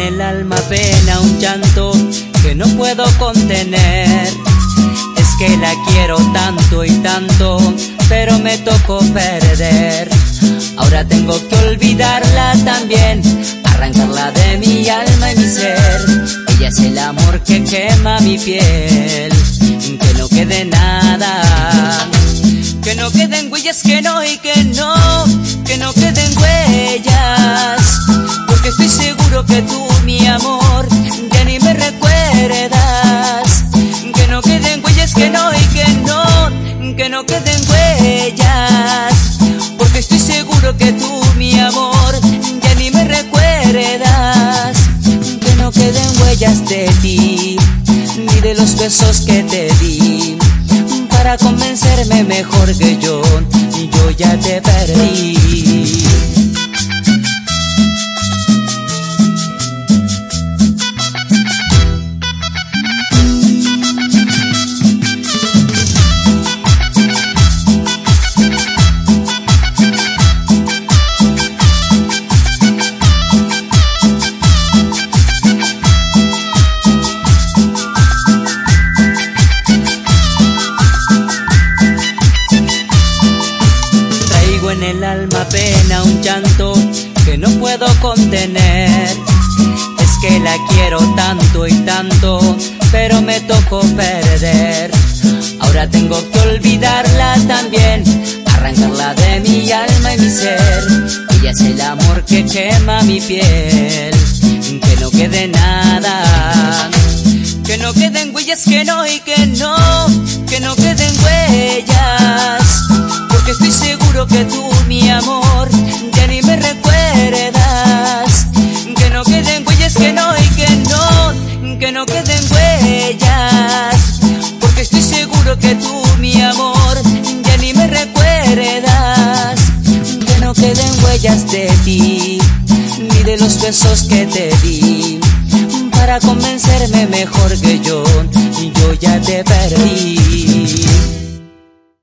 el alma pena, un llanto que no puedo contener. Es que la quiero tanto y tanto, pero me tocó perder. Ahora tengo que olvidarla también, arrancarla de mi alma y mi ser. Ella es el amor que quema mi piel, que no quede nada, que no queden huellas que no amor, ya ni me recuerdas. Que no queden huellas, que no y que no, que no queden huellas. Porque estoy seguro que tú, mi amor, ya ni me recuerdas. Que no queden huellas de ti, ni de los besos que te di. Para convencerme mejor que yo, yo ya te perdí. En el alma pena un llanto que no puedo contener. Es que la quiero tanto y tanto, pero me tocó perder. Ahora tengo que olvidarla también, arrancarla de mi alma y mi ser. Ella es el amor que quema mi piel, que no quede nada. Que no queden huellas, que no y que no que no queden huellas. Porque estoy seguro que tú, mi amor, ya ni me recuerdas. Que no queden huellas de ti, ni de los besos que te di. Para convencerme mejor que yo, yo ya te perdí.